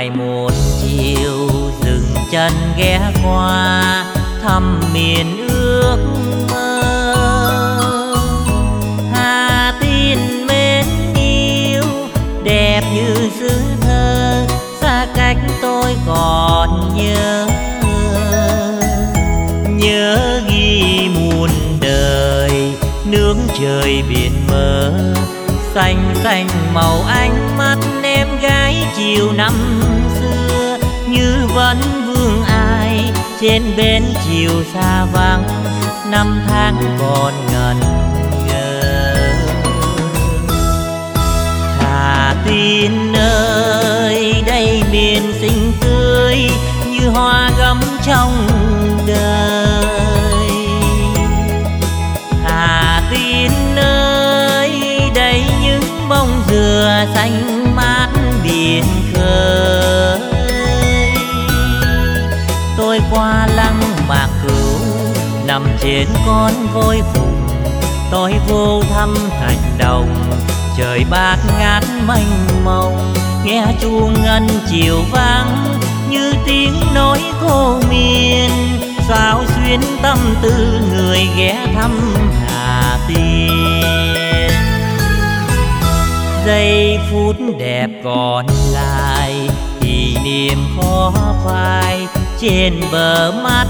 mai một chiều, dừng chân ghé qua thăm miền ước mơ. Hà tin mến yêu, đẹp như giữ thơ, xa cách tôi còn nhớ nhớ ghi muôn đời, nước trời biển mơ xanh xanh màu ánh mắt em gái chiều năm xưa, như vẫn vương ai trên bên chiều xa vắng. Năm tháng còn ngần ngờ Hà tin nơi đây miền xinh tươi, như hoa gấm trong đời. Hà tin nơi đây những bông dừa xanh nằm trên con voi phụng tôi vô thăm thành đồng trời bát ngát mênh mông. Nghe chuông ngân chiều vang, như tiếng nói cô miền sao xuyên tâm tư người ghé thăm hà tiên? Giây phút đẹp còn lại, kỷ niệm khó phai trên bờ mắt.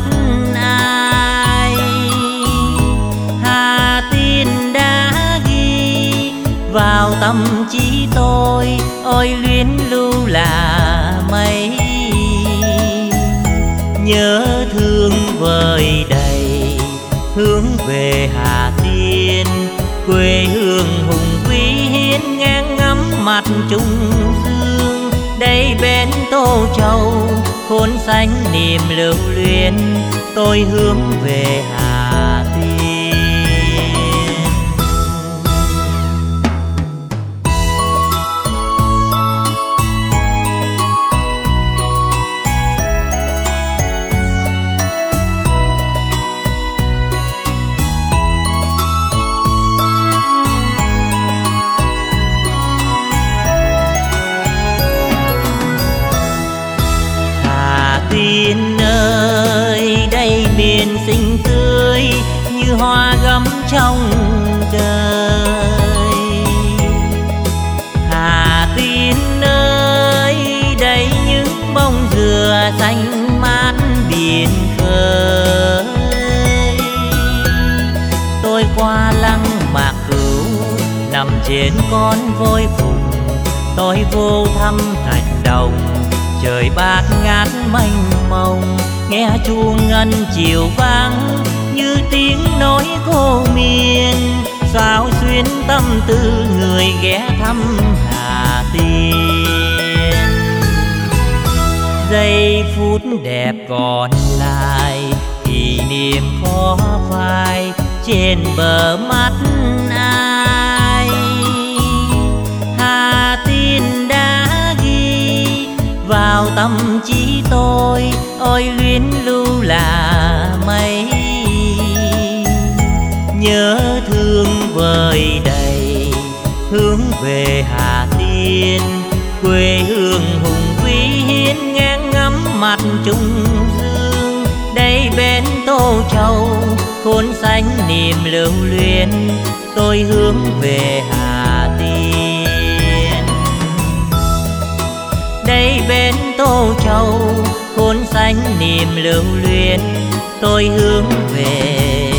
Tâm trí tôi, ôi luyến lưu là mấy. Nhớ thương vời đầy, hướng về hà tiên. Quê hương hùng vĩ hiến ngang ngắm mặt trung dương. Đây bên tô châu khôn xanh niềm lưu luyến. Tôi hướng về hà hoa gấm trong đời. Hà tin nơi đây những bông dừa xanh mát biển khơi. Tôi qua lăng mạc cửu, nằm trên con voi phụng. Tôi vô thăm thành đồng, trời bát ngát mênh mông. Nghe chuông ngân chiều vang như tiếng nói cô miền sao xuyên tâm tư người ghé thăm hà tiên. Giây phút đẹp còn lại, kỷ niệm khó phai trên bờ mắt ai. Hà tin đã ghi vào tâm trí tôi, ôi luyến lưu là nhớ thương vời đầy. Hướng về hà tiên, quê hương hùng vĩ hiên ngang ngắm mặt trung dương. Đây bên tô châu khôn xanh niềm lưu luyến. Tôi hướng về hà tiên. Đây bên tô châu khôn xanh niềm lưu luyến. Tôi hướng về